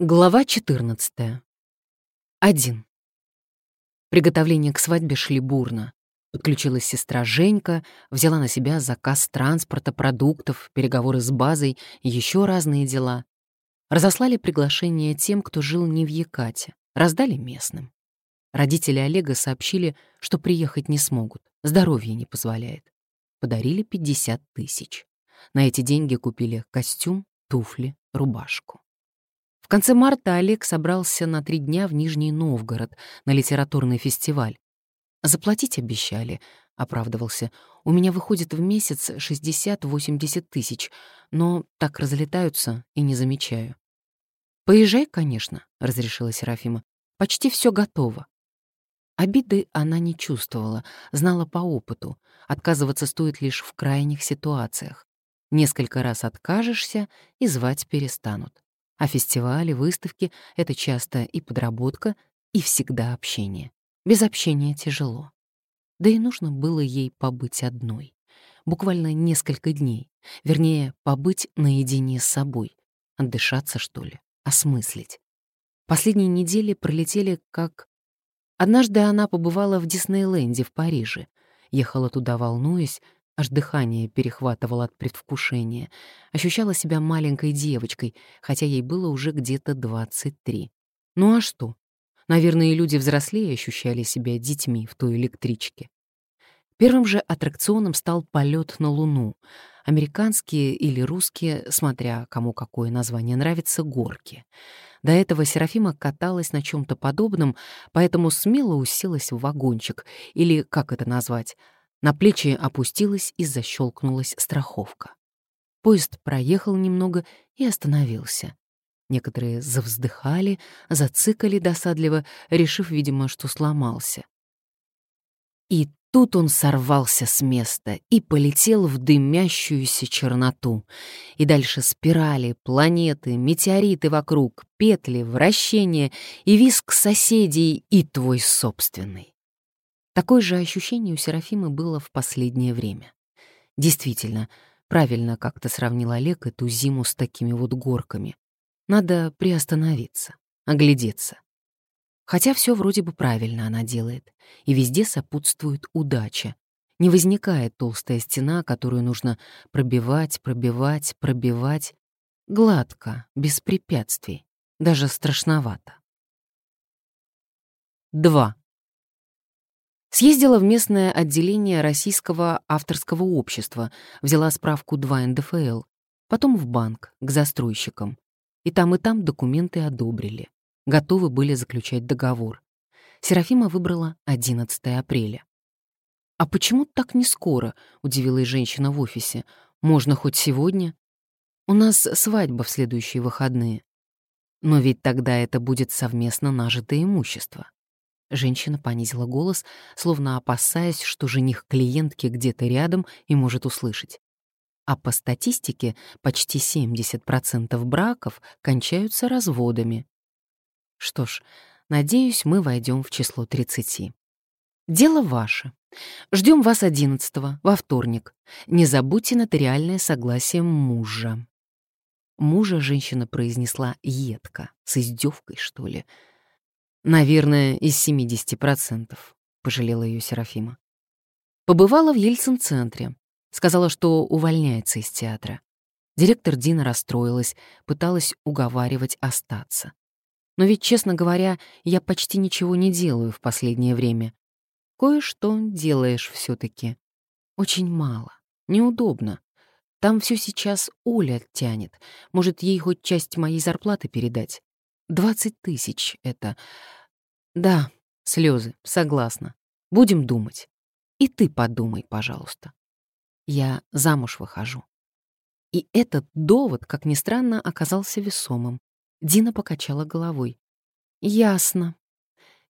Глава 14. 1. Приготовления к свадьбе шли бурно. Подключилась сестра Женька, взяла на себя заказ транспорта, продуктов, переговоры с базой еще разные дела. Разослали приглашение тем, кто жил не в Якате, раздали местным. Родители Олега сообщили, что приехать не смогут, здоровье не позволяет. Подарили 50 тысяч. На эти деньги купили костюм, туфли, рубашку. В конце марта Олег собрался на три дня в Нижний Новгород на литературный фестиваль. «Заплатить обещали», — оправдывался. «У меня выходит в месяц 60-80 тысяч, но так разлетаются и не замечаю». «Поезжай, конечно», — разрешила Серафима. «Почти все готово». Обиды она не чувствовала, знала по опыту. Отказываться стоит лишь в крайних ситуациях. Несколько раз откажешься, и звать перестанут. А фестивали, выставки — это часто и подработка, и всегда общение. Без общения тяжело. Да и нужно было ей побыть одной. Буквально несколько дней. Вернее, побыть наедине с собой. Отдышаться, что ли, осмыслить. Последние недели пролетели как... Однажды она побывала в Диснейленде в Париже. Ехала туда, волнуясь, Аж дыхание перехватывало от предвкушения. Ощущала себя маленькой девочкой, хотя ей было уже где-то 23. Ну а что? Наверное, люди взрослее ощущали себя детьми в той электричке. Первым же аттракционом стал полет на Луну. Американские или русские, смотря кому какое название нравится, горки. До этого Серафима каталась на чем то подобном, поэтому смело уселась в вагончик, или, как это назвать, на плечи опустилась и защелкнулась страховка. Поезд проехал немного и остановился. Некоторые завздыхали, зацикали досадливо, решив, видимо, что сломался. И тут он сорвался с места и полетел в дымящуюся черноту. И дальше спирали, планеты, метеориты вокруг, петли, вращения и виск соседей и твой собственный. Такое же ощущение у Серафимы было в последнее время. Действительно, правильно как-то сравнил Олег эту зиму с такими вот горками. Надо приостановиться, оглядеться. Хотя все вроде бы правильно она делает, и везде сопутствует удача. Не возникает толстая стена, которую нужно пробивать, пробивать, пробивать. Гладко, без препятствий, даже страшновато. 2. Съездила в местное отделение Российского авторского общества, взяла справку 2 НДФЛ, потом в банк, к застройщикам. И там, и там документы одобрили. Готовы были заключать договор. Серафима выбрала 11 апреля. «А почему так не скоро?» — удивилась женщина в офисе. «Можно хоть сегодня?» «У нас свадьба в следующие выходные». «Но ведь тогда это будет совместно нажитое имущество». Женщина понизила голос, словно опасаясь, что жених клиентки где-то рядом и может услышать. А по статистике почти 70% браков кончаются разводами. Что ж, надеюсь, мы войдем в число 30. Дело ваше. Ждем вас 11 во вторник. Не забудьте нотариальное согласие мужа. Мужа женщина произнесла едко, с издевкой, что ли. Наверное, из 70%, пожалела ее Серафима. Побывала в Ельцин-центре. Сказала, что увольняется из театра. Директор Дина расстроилась, пыталась уговаривать остаться. Но ведь, честно говоря, я почти ничего не делаю в последнее время. Кое-что делаешь все таки Очень мало. Неудобно. Там все сейчас Оля тянет. Может, ей хоть часть моей зарплаты передать? Двадцать тысяч — это... Да, слезы, согласна. Будем думать. И ты подумай, пожалуйста. Я замуж выхожу. И этот довод, как ни странно, оказался весомым. Дина покачала головой. Ясно.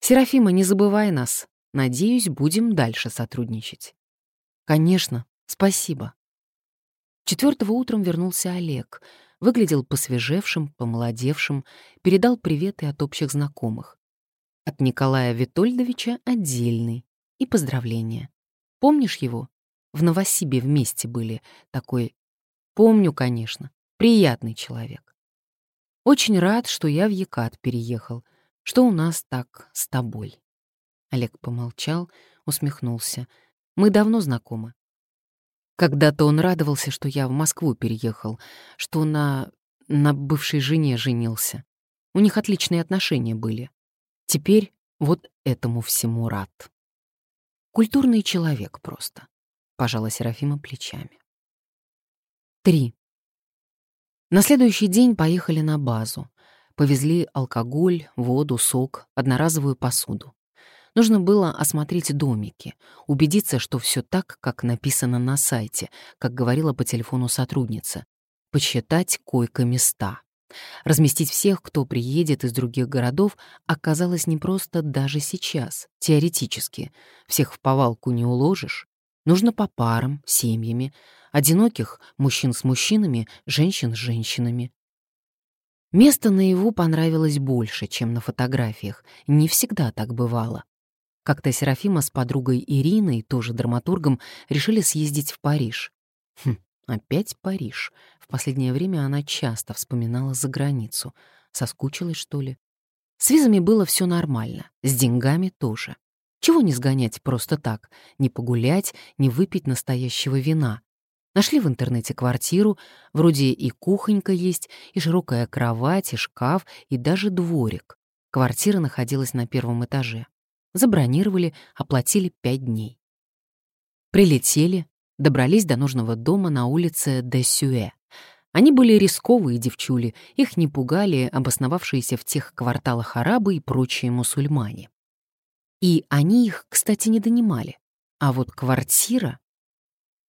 Серафима, не забывай нас. Надеюсь, будем дальше сотрудничать. Конечно, спасибо. Четвертого утром вернулся Олег. Выглядел посвежевшим, помолодевшим, передал приветы от общих знакомых. От Николая Витольдовича отдельный. И поздравления. Помнишь его? В Новосибе вместе были. Такой... Помню, конечно. Приятный человек. Очень рад, что я в Екат переехал. Что у нас так с тобой?» Олег помолчал, усмехнулся. «Мы давно знакомы. Когда-то он радовался, что я в Москву переехал, что на... на бывшей жене женился. У них отличные отношения были. Теперь вот этому всему рад. Культурный человек просто, — пожала Серафима плечами. Три. На следующий день поехали на базу. Повезли алкоголь, воду, сок, одноразовую посуду. Нужно было осмотреть домики, убедиться, что все так, как написано на сайте, как говорила по телефону сотрудница, посчитать койко-места. Разместить всех, кто приедет из других городов, оказалось непросто даже сейчас, теоретически. Всех в повалку не уложишь. Нужно по парам, семьями. Одиноких — мужчин с мужчинами, женщин с женщинами. Место наяву понравилось больше, чем на фотографиях. Не всегда так бывало. Как-то Серафима с подругой Ириной, тоже драматургом, решили съездить в Париж. Хм, опять Париж. В последнее время она часто вспоминала за границу. Соскучилась, что ли? С визами было все нормально, с деньгами тоже. Чего не сгонять просто так, не погулять, не выпить настоящего вина. Нашли в интернете квартиру, вроде и кухонька есть, и широкая кровать, и шкаф, и даже дворик. Квартира находилась на первом этаже. Забронировали, оплатили пять дней. Прилетели, добрались до нужного дома на улице Десюэ. Они были рисковые девчули, их не пугали обосновавшиеся в тех кварталах арабы и прочие мусульмане. И они их, кстати, не донимали. А вот квартира...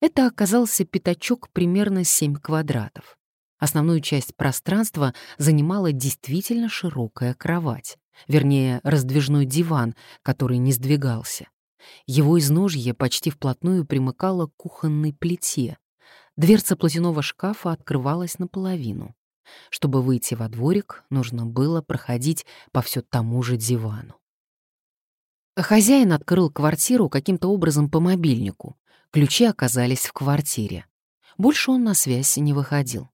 Это оказался пятачок примерно 7 квадратов. Основную часть пространства занимала действительно широкая кровать, вернее, раздвижной диван, который не сдвигался. Его изножье почти вплотную примыкало к кухонной плите, Дверца платяного шкафа открывалась наполовину. Чтобы выйти во дворик, нужно было проходить по все тому же дивану. Хозяин открыл квартиру каким-то образом по мобильнику. Ключи оказались в квартире. Больше он на связь не выходил.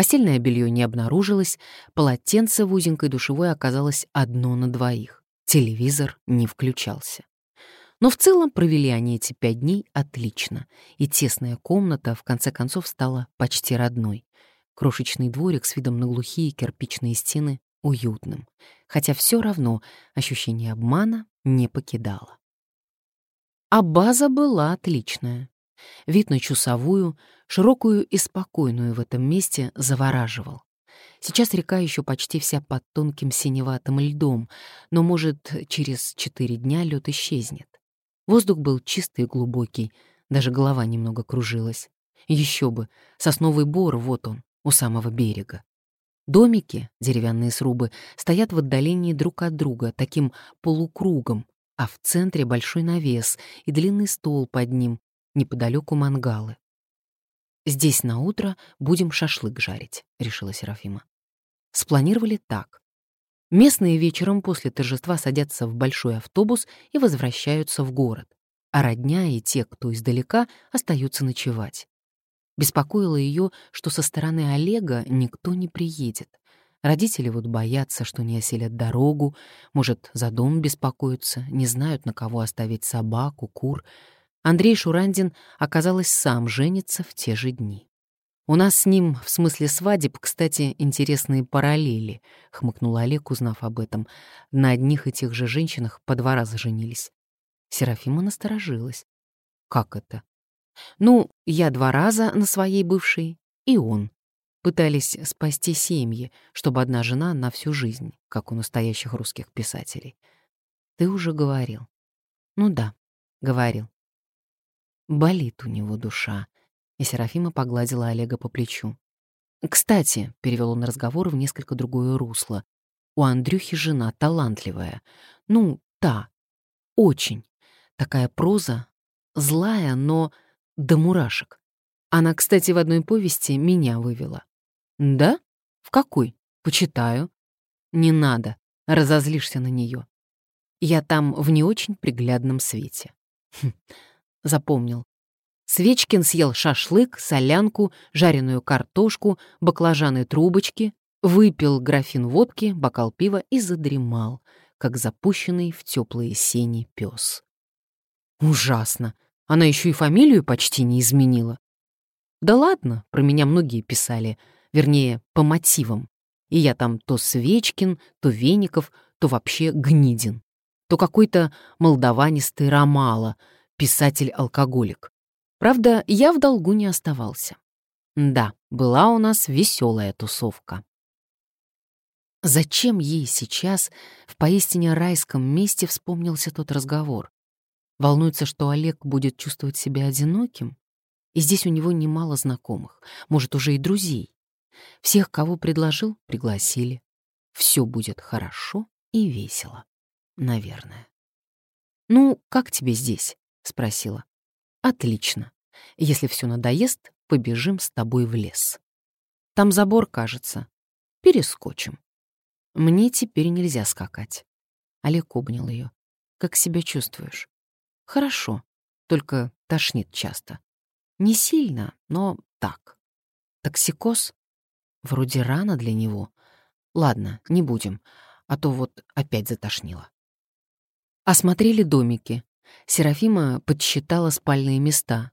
Постельное белье не обнаружилось, полотенце в узенькой душевой оказалось одно на двоих. Телевизор не включался. Но в целом провели они эти пять дней отлично, и тесная комната в конце концов стала почти родной. Крошечный дворик с видом на глухие кирпичные стены уютным, хотя все равно ощущение обмана не покидало. А база была отличная. Вид на чусовую, широкую и спокойную в этом месте завораживал. Сейчас река еще почти вся под тонким синеватым льдом, но, может, через четыре дня лед исчезнет. Воздух был чистый и глубокий, даже голова немного кружилась. Еще бы, сосновый бор, вот он, у самого берега. Домики, деревянные срубы, стоят в отдалении друг от друга, таким полукругом, а в центре большой навес и длинный стол под ним, неподалеку мангалы. «Здесь на утро будем шашлык жарить», — решила Серафима. Спланировали так. Местные вечером после торжества садятся в большой автобус и возвращаются в город, а родня и те, кто издалека, остаются ночевать. Беспокоило ее, что со стороны Олега никто не приедет. Родители вот боятся, что не оселят дорогу, может, за дом беспокоятся, не знают, на кого оставить собаку, кур. Андрей Шурандин, оказалось, сам женится в те же дни. «У нас с ним, в смысле свадеб, кстати, интересные параллели», — хмыкнул Олег, узнав об этом. «На одних и тех же женщинах по два раза женились». Серафима насторожилась. «Как это?» «Ну, я два раза на своей бывшей, и он. Пытались спасти семьи, чтобы одна жена на всю жизнь, как у настоящих русских писателей. Ты уже говорил». «Ну да, говорил». Болит у него душа, и Серафима погладила Олега по плечу. «Кстати», — перевел он разговор в несколько другое русло, «у Андрюхи жена талантливая. Ну, та. Очень. Такая проза. Злая, но до мурашек. Она, кстати, в одной повести меня вывела». «Да? В какой? Почитаю». «Не надо. Разозлишься на нее. Я там в не очень приглядном свете». Хм, запомнил. Свечкин съел шашлык, солянку, жареную картошку, баклажаны трубочки. выпил графин водки, бокал пива и задремал, как запущенный в теплые сени пес. Ужасно. Она еще и фамилию почти не изменила. Да ладно, про меня многие писали, вернее, по мотивам. И я там то Свечкин, то Веников, то вообще Гнидин, то какой-то молдаванистый Ромала, писатель-алкоголик. Правда, я в долгу не оставался. Да, была у нас веселая тусовка. Зачем ей сейчас в поистине райском месте вспомнился тот разговор? Волнуется, что Олег будет чувствовать себя одиноким? И здесь у него немало знакомых, может, уже и друзей. Всех, кого предложил, пригласили. Все будет хорошо и весело. Наверное. «Ну, как тебе здесь?» — спросила. «Отлично. Если все надоест, побежим с тобой в лес. Там забор, кажется. Перескочим». Мне теперь нельзя скакать. Олег обнял ее. Как себя чувствуешь? Хорошо, только тошнит часто. Не сильно, но так. Токсикоз? Вроде рано для него. Ладно, не будем, а то вот опять затошнило. Осмотрели домики. Серафима подсчитала спальные места.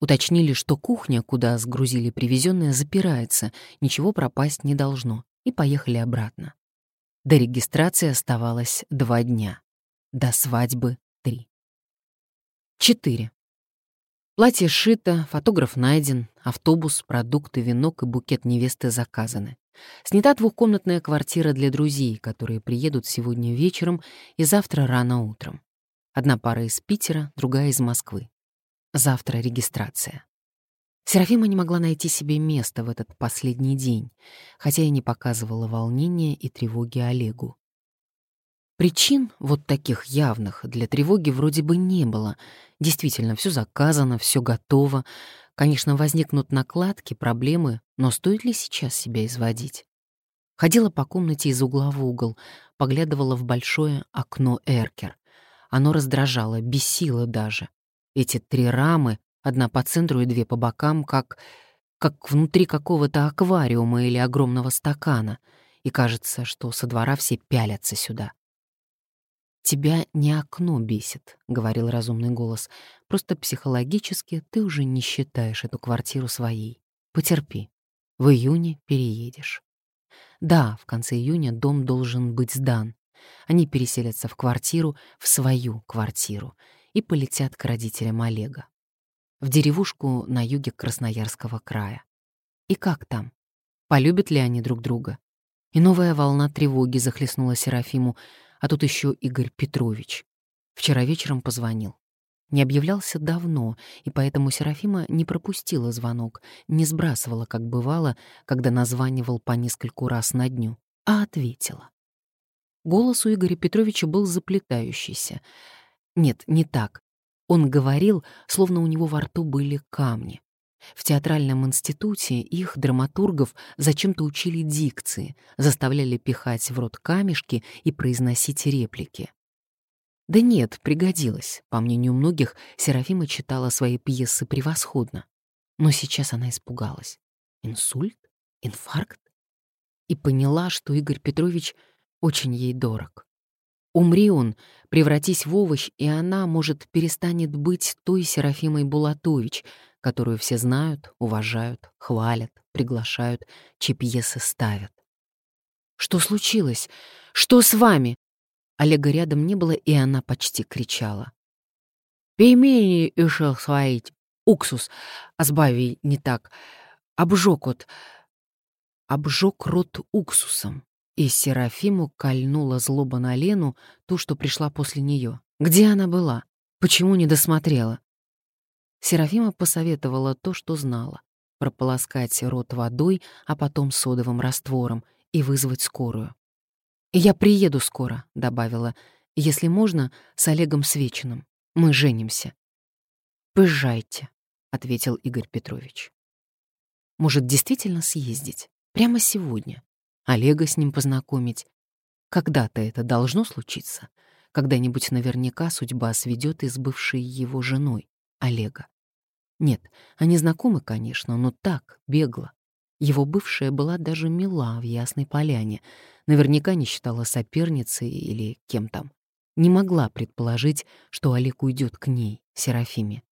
Уточнили, что кухня, куда сгрузили привезенное, запирается, ничего пропасть не должно, и поехали обратно. До регистрации оставалось два дня. До свадьбы — три. Четыре. Платье шито, фотограф найден, автобус, продукты, венок и букет невесты заказаны. Снята двухкомнатная квартира для друзей, которые приедут сегодня вечером и завтра рано утром. Одна пара из Питера, другая из Москвы. Завтра регистрация. Серафима не могла найти себе места в этот последний день, хотя и не показывала волнения и тревоги Олегу. Причин вот таких явных для тревоги вроде бы не было. Действительно, все заказано, все готово. Конечно, возникнут накладки, проблемы, но стоит ли сейчас себя изводить? Ходила по комнате из угла в угол, поглядывала в большое окно Эркер. Оно раздражало, бесило даже. Эти три рамы, одна по центру и две по бокам, как, как внутри какого-то аквариума или огромного стакана, и кажется, что со двора все пялятся сюда. «Тебя не окно бесит», — говорил разумный голос. «Просто психологически ты уже не считаешь эту квартиру своей. Потерпи. В июне переедешь». Да, в конце июня дом должен быть сдан. Они переселятся в квартиру, в свою квартиру, и полетят к родителям Олега в деревушку на юге Красноярского края. И как там? Полюбят ли они друг друга? И новая волна тревоги захлестнула Серафиму, а тут еще Игорь Петрович. Вчера вечером позвонил. Не объявлялся давно, и поэтому Серафима не пропустила звонок, не сбрасывала, как бывало, когда названивал по нескольку раз на дню, а ответила. Голос у Игоря Петровича был заплетающийся. Нет, не так. Он говорил, словно у него во рту были камни. В театральном институте их, драматургов, зачем-то учили дикции, заставляли пихать в рот камешки и произносить реплики. Да нет, пригодилось. По мнению многих, Серафима читала свои пьесы превосходно. Но сейчас она испугалась. Инсульт? Инфаркт? И поняла, что Игорь Петрович очень ей дорог. Умри он, превратись в овощ, и она, может, перестанет быть той Серафимой Булатович, которую все знают, уважают, хвалят, приглашают, чьи пьесы ставят. «Что случилось? Что с вами?» Олега рядом не было, и она почти кричала. «Пельмени решил сварить, уксус, а не так, обжег вот, обжег рот уксусом. И Серафиму кольнула злоба на Лену, ту, что пришла после нее. Где она была? Почему не досмотрела? Серафима посоветовала то, что знала. Прополоскать рот водой, а потом содовым раствором и вызвать скорую. «Я приеду скоро», — добавила. «Если можно, с Олегом Свечиным. Мы женимся». «Поезжайте», — ответил Игорь Петрович. «Может, действительно съездить? Прямо сегодня?» Олега с ним познакомить. Когда-то это должно случиться. Когда-нибудь наверняка судьба сведет и с бывшей его женой, Олега. Нет, они знакомы, конечно, но так, бегло. Его бывшая была даже мила в Ясной Поляне, наверняка не считала соперницей или кем там. Не могла предположить, что Олег уйдет к ней, Серафиме.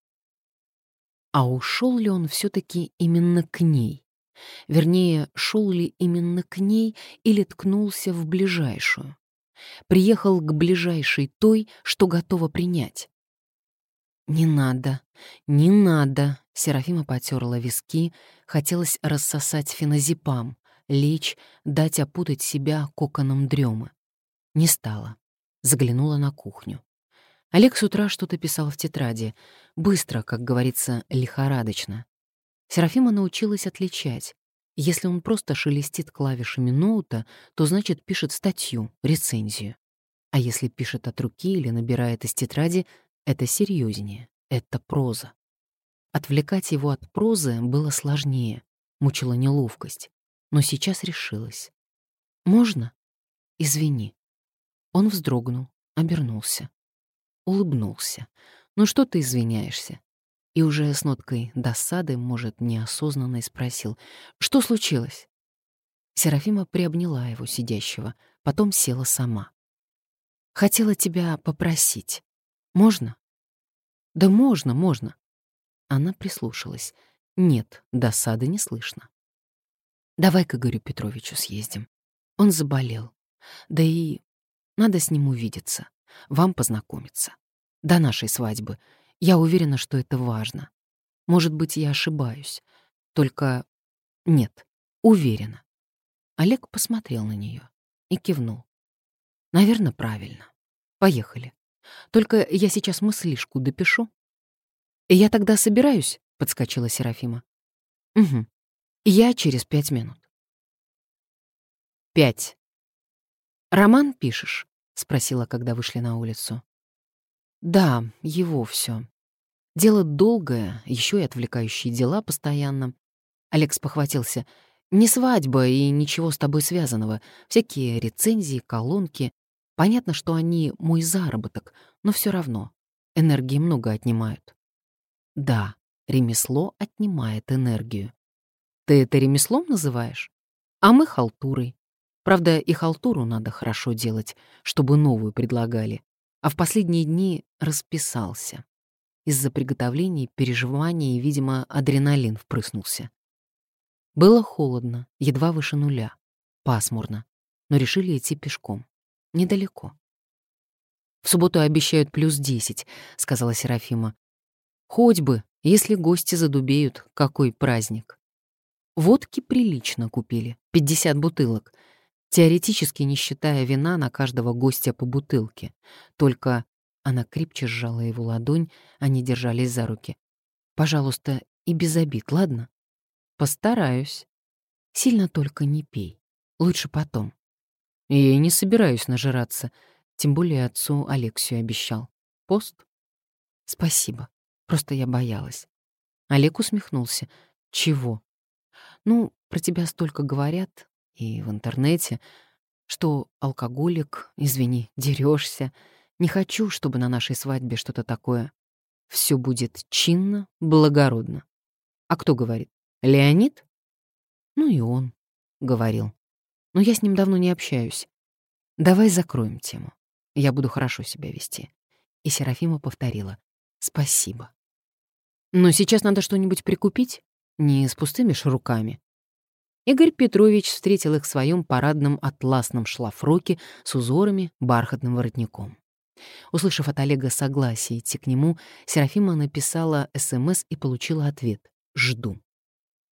А ушел ли он все-таки именно к ней? Вернее, шел ли именно к ней или ткнулся в ближайшую? Приехал к ближайшей той, что готова принять. «Не надо, не надо!» Серафима потерла виски, хотелось рассосать феназепам, лечь, дать опутать себя коконом дремы. Не стала. Заглянула на кухню. Олег с утра что-то писал в тетради. Быстро, как говорится, лихорадочно. Серафима научилась отличать. Если он просто шелестит клавишами ноута, то значит пишет статью, рецензию. А если пишет от руки или набирает из тетради, это серьезнее, это проза. Отвлекать его от прозы было сложнее, мучила неловкость. Но сейчас решилась. «Можно? Извини». Он вздрогнул, обернулся. Улыбнулся. «Ну что ты извиняешься?» И уже с ноткой досады, может, неосознанно спросил. «Что случилось?» Серафима приобняла его, сидящего, потом села сама. «Хотела тебя попросить. Можно?» «Да можно, можно». Она прислушалась. Нет, досады не слышно. «Давай к Игорю Петровичу съездим. Он заболел. Да и надо с ним увидеться, вам познакомиться. До нашей свадьбы. Я уверена, что это важно. Может быть, я ошибаюсь. Только нет, уверена». Олег посмотрел на нее и кивнул. «Наверное, правильно. Поехали. Только я сейчас мыслишку допишу». «Я тогда собираюсь», — подскочила Серафима. «Угу. Я через пять минут». «Пять. Роман пишешь?» — спросила, когда вышли на улицу. «Да, его все. Дело долгое, еще и отвлекающие дела постоянно». Алекс похватился. «Не свадьба и ничего с тобой связанного. Всякие рецензии, колонки. Понятно, что они мой заработок, но все равно. Энергии много отнимают. Да, ремесло отнимает энергию. Ты это ремеслом называешь? А мы халтурой. Правда, и халтуру надо хорошо делать, чтобы новую предлагали. А в последние дни расписался. Из-за приготовлений, переживаний, видимо, адреналин впрыснулся. Было холодно, едва выше нуля. Пасмурно. Но решили идти пешком. Недалеко. «В субботу обещают плюс десять», — сказала Серафима. «Хоть бы, если гости задубеют, какой праздник». Водки прилично купили, 50 бутылок, теоретически не считая вина на каждого гостя по бутылке. Только она крепче сжала его ладонь, они держались за руки. «Пожалуйста, и без обид, ладно?» «Постараюсь. Сильно только не пей. Лучше потом. Я и не собираюсь нажираться, тем более отцу Алексию обещал. Пост? Спасибо. Просто я боялась. Олег усмехнулся. Чего? Ну, про тебя столько говорят, и в интернете, что алкоголик, извини, дерешься. Не хочу, чтобы на нашей свадьбе что-то такое. Все будет чинно, благородно. А кто говорит? Леонид? Ну и он говорил но я с ним давно не общаюсь. Давай закроем тему. Я буду хорошо себя вести. И Серафима повторила. Спасибо. Но сейчас надо что-нибудь прикупить, не с пустыми ж руками. Игорь Петрович встретил их в своем парадном атласном шлафроке с узорами, бархатным воротником. Услышав от Олега согласие идти к нему, Серафима написала СМС и получила ответ «Жду».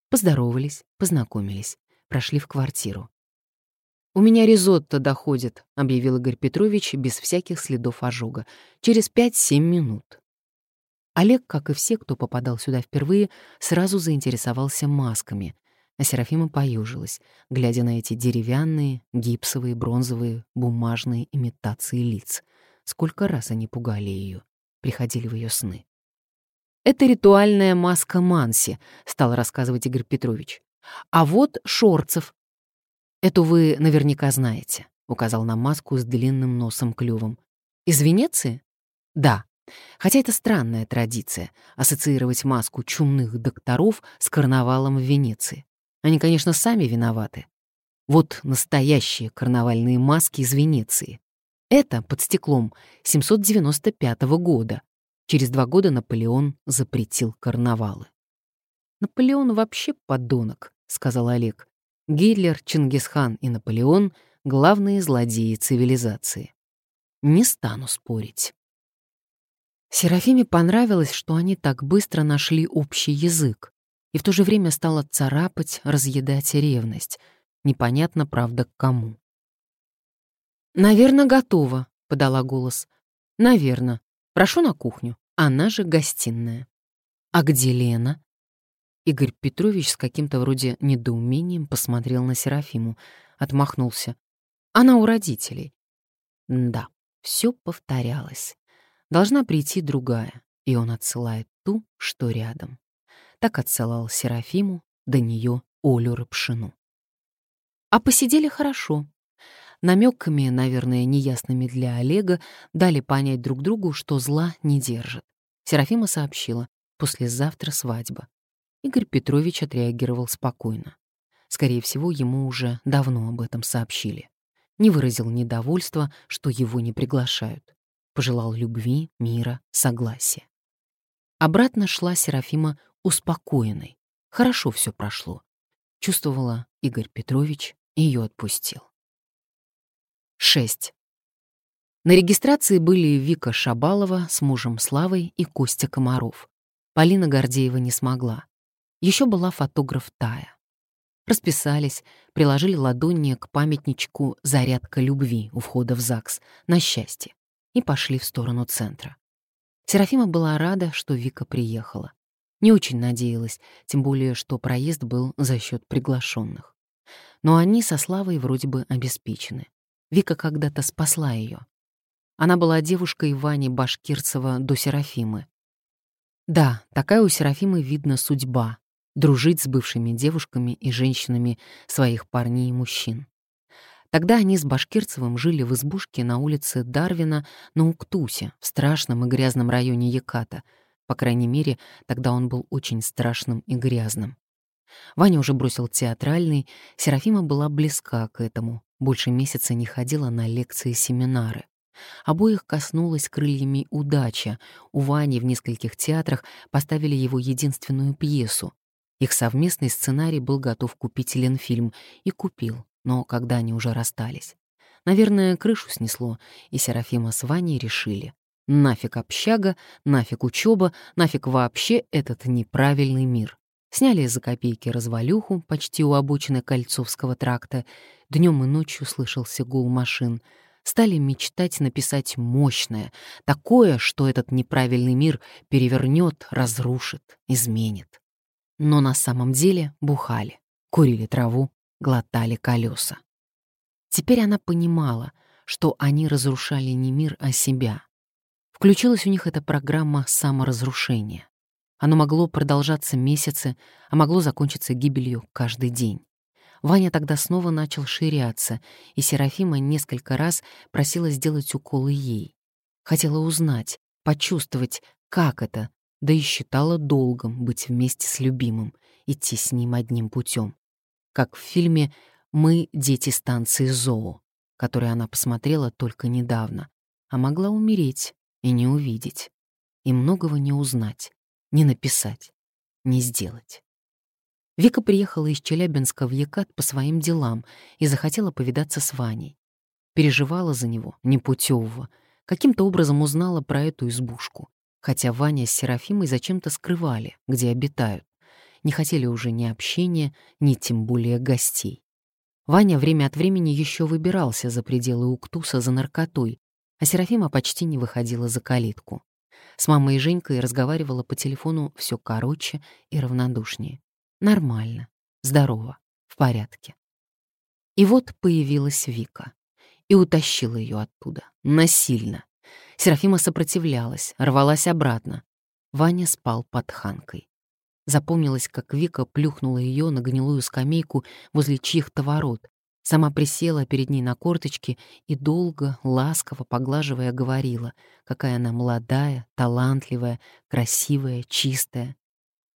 Поздоровались, познакомились, прошли в квартиру. «У меня ризотто доходит», — объявил Игорь Петрович без всяких следов ожога. «Через пять-семь минут». Олег, как и все, кто попадал сюда впервые, сразу заинтересовался масками, а Серафима поюжилась, глядя на эти деревянные, гипсовые, бронзовые, бумажные имитации лиц. Сколько раз они пугали ее, приходили в ее сны. «Это ритуальная маска Манси», — стал рассказывать Игорь Петрович. «А вот Шорцев, «Эту вы наверняка знаете», — указал на маску с длинным носом-клювом. «Из Венеции?» «Да. Хотя это странная традиция — ассоциировать маску чумных докторов с карнавалом в Венеции. Они, конечно, сами виноваты. Вот настоящие карнавальные маски из Венеции. Это под стеклом 795 года. Через два года Наполеон запретил карнавалы. «Наполеон вообще подонок», — сказал Олег. «Гитлер, Чингисхан и Наполеон — главные злодеи цивилизации». Не стану спорить. Серафиме понравилось, что они так быстро нашли общий язык, и в то же время стала царапать, разъедать ревность. Непонятно, правда, к кому. «Наверно, готово», — подала голос. «Наверно. Прошу на кухню. Она же гостиная». «А где Лена?» Игорь Петрович с каким-то вроде недоумением посмотрел на Серафиму, отмахнулся. «Она у родителей». Да, все повторялось. Должна прийти другая, и он отсылает ту, что рядом. Так отсылал Серафиму, до нее Олю Рыпшину. А посидели хорошо, намеками, наверное, неясными для Олега, дали понять друг другу, что зла не держит. Серафима сообщила, послезавтра свадьба. Игорь Петрович отреагировал спокойно. Скорее всего, ему уже давно об этом сообщили. Не выразил недовольства, что его не приглашают. Пожелал любви, мира, согласия. Обратно шла Серафима успокоенной. Хорошо все прошло. Чувствовала, Игорь Петрович ее отпустил. 6. На регистрации были Вика Шабалова с мужем Славой и Костя Комаров. Полина Гордеева не смогла. Еще была фотограф Тая. Расписались, приложили ладони к памятничку «Зарядка любви» у входа в ЗАГС на счастье и пошли в сторону центра. Серафима была рада, что Вика приехала. Не очень надеялась, тем более, что проезд был за счет приглашенных. Но они со Славой вроде бы обеспечены. Вика когда-то спасла ее. Она была девушкой Вани Башкирцева до Серафимы. Да, такая у Серафимы, видно, судьба — дружить с бывшими девушками и женщинами своих парней и мужчин. Тогда они с Башкирцевым жили в избушке на улице Дарвина на Уктусе, в страшном и грязном районе Яката. По крайней мере, тогда он был очень страшным и грязным. Ваня уже бросил театральный, Серафима была близка к этому, больше месяца не ходила на лекции и семинары. Обоих коснулась крыльями удача. У Вани в нескольких театрах поставили его единственную пьесу. Их совместный сценарий был готов купить Ленфильм. И купил, но когда они уже расстались. Наверное, крышу снесло, и Серафима с Ваней решили. Нафиг общага, нафиг учеба, нафиг вообще этот неправильный мир. Сняли за копейки развалюху почти у обочины Кольцовского тракта. Днем и ночью слышался гул машин. Стали мечтать написать мощное, такое, что этот неправильный мир перевернет, разрушит, изменит. Но на самом деле бухали, курили траву, глотали колеса. Теперь она понимала, что они разрушали не мир, а себя. Включилась у них эта программа саморазрушения. Оно могло продолжаться месяцы, а могло закончиться гибелью каждый день. Ваня тогда снова начал ширяться, и Серафима несколько раз просила сделать уколы ей. Хотела узнать, почувствовать, как это, да и считала долгом быть вместе с любимым, идти с ним одним путем. Как в фильме «Мы — дети станции ЗОО», который она посмотрела только недавно, а могла умереть и не увидеть, и многого не узнать не написать, не сделать. Вика приехала из Челябинска в Якат по своим делам и захотела повидаться с Ваней. Переживала за него, непутевого, каким-то образом узнала про эту избушку, хотя Ваня с Серафимой зачем-то скрывали, где обитают. Не хотели уже ни общения, ни тем более гостей. Ваня время от времени еще выбирался за пределы Уктуса за наркотой, а Серафима почти не выходила за калитку. С мамой и Женькой разговаривала по телефону все короче и равнодушнее. Нормально, здорово, в порядке. И вот появилась Вика и утащила ее оттуда, насильно. Серафима сопротивлялась, рвалась обратно. Ваня спал под ханкой. Запомнилось, как Вика плюхнула ее на гнилую скамейку возле чьих-то ворот, Сама присела перед ней на корточки и долго, ласково поглаживая, говорила, какая она молодая, талантливая, красивая, чистая.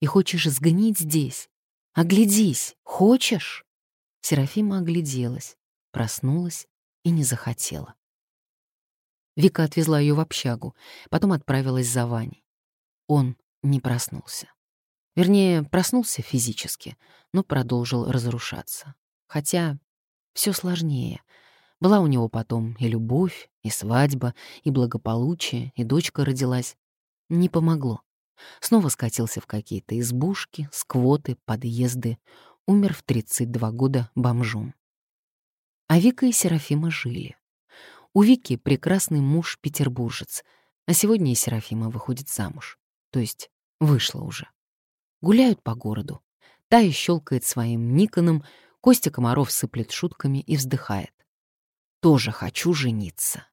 «И хочешь сгнить здесь? Оглядись, хочешь?» Серафима огляделась, проснулась и не захотела. Вика отвезла ее в общагу, потом отправилась за Ваней. Он не проснулся. Вернее, проснулся физически, но продолжил разрушаться. Хотя все сложнее. Была у него потом и любовь, и свадьба, и благополучие, и дочка родилась. Не помогло. Снова скатился в какие-то избушки, сквоты, подъезды. Умер в 32 года бомжом. А Вика и Серафима жили. У Вики прекрасный муж-петербуржец, а сегодня и Серафима выходит замуж. То есть вышла уже. Гуляют по городу. Тая щелкает своим Никоном, Костя Комаров сыплет шутками и вздыхает. «Тоже хочу жениться».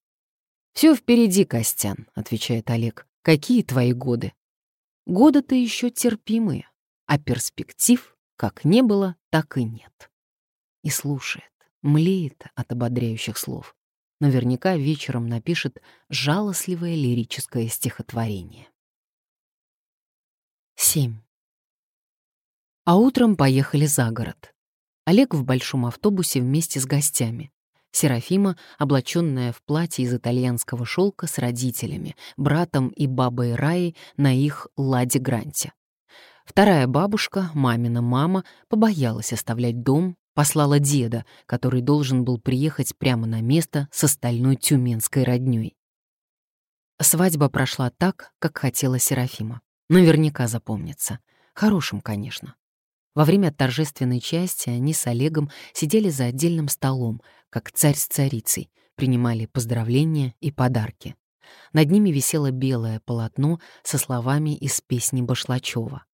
«Все впереди, Костян», — отвечает Олег. «Какие твои годы?» «Годы-то еще терпимые, а перспектив как не было, так и нет». И слушает, млеет от ободряющих слов. Наверняка вечером напишет жалостливое лирическое стихотворение. 7. А утром поехали за город. Олег в большом автобусе вместе с гостями. Серафима, облаченная в платье из итальянского шелка с родителями, братом и бабой Раей на их ладе Гранте. Вторая бабушка, мамина мама, побоялась оставлять дом, послала деда, который должен был приехать прямо на место с остальной тюменской роднёй. Свадьба прошла так, как хотела Серафима. Наверняка запомнится. Хорошим, конечно. Во время торжественной части они с Олегом сидели за отдельным столом, как царь с царицей, принимали поздравления и подарки. Над ними висело белое полотно со словами из песни Башлачева.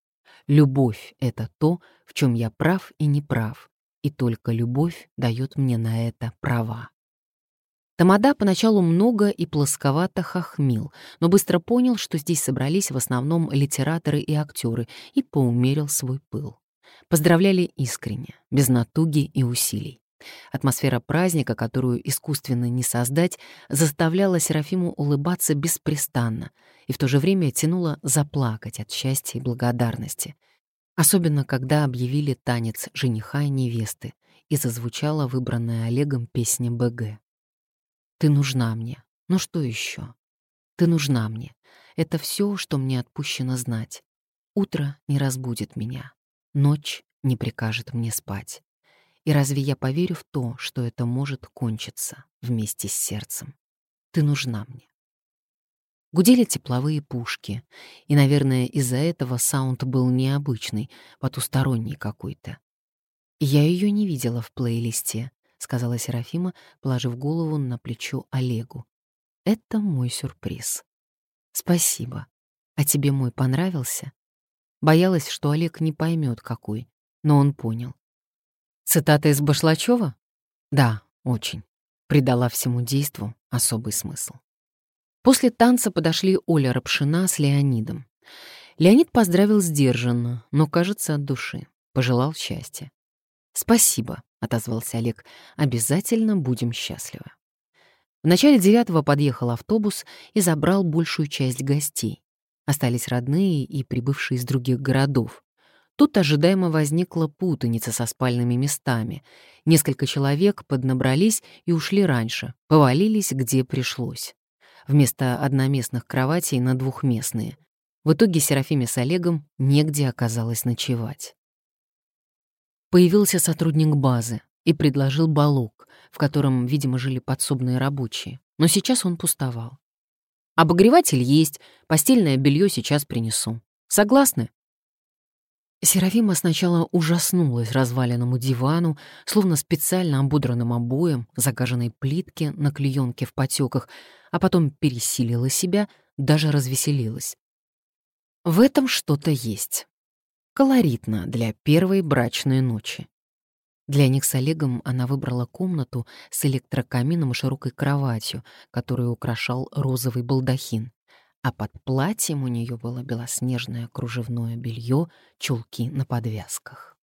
«Любовь — это то, в чем я прав и не прав, и только любовь дает мне на это права. Тамада поначалу много и плосковато хохмил, но быстро понял, что здесь собрались в основном литераторы и актеры, и поумерил свой пыл. Поздравляли искренне, без натуги и усилий. Атмосфера праздника, которую искусственно не создать, заставляла Серафиму улыбаться беспрестанно и в то же время тянула заплакать от счастья и благодарности — Особенно, когда объявили танец жениха и невесты, и зазвучала выбранная Олегом песня БГ. «Ты нужна мне. Ну что еще? Ты нужна мне. Это все, что мне отпущено знать. Утро не разбудит меня. Ночь не прикажет мне спать. И разве я поверю в то, что это может кончиться вместе с сердцем? Ты нужна мне. Гудели тепловые пушки, и, наверное, из-за этого саунд был необычный, потусторонний какой-то. «Я ее не видела в плейлисте», — сказала Серафима, положив голову на плечо Олегу. «Это мой сюрприз». «Спасибо. А тебе мой понравился?» Боялась, что Олег не поймет, какой, но он понял. «Цитата из Башлачева?» «Да, очень. Придала всему действу особый смысл». После танца подошли Оля Рапшина с Леонидом. Леонид поздравил сдержанно, но, кажется, от души. Пожелал счастья. «Спасибо», — отозвался Олег. «Обязательно будем счастливы». В начале девятого подъехал автобус и забрал большую часть гостей. Остались родные и прибывшие из других городов. Тут ожидаемо возникла путаница со спальными местами. Несколько человек поднабрались и ушли раньше, повалились, где пришлось вместо одноместных кроватей на двухместные. В итоге Серафиме с Олегом негде оказалось ночевать. Появился сотрудник базы и предложил балок, в котором, видимо, жили подсобные рабочие, но сейчас он пустовал. «Обогреватель есть, постельное белье сейчас принесу. Согласны?» Серафима сначала ужаснулась разваленному дивану, словно специально ободранным обоем, загаженной плитке на клеенке в потеках, а потом пересилила себя, даже развеселилась. В этом что-то есть. Колоритно для первой брачной ночи. Для них с Олегом она выбрала комнату с электрокамином и широкой кроватью, которую украшал розовый балдахин а под платьем у нее было белоснежное кружевное белье, чулки на подвязках.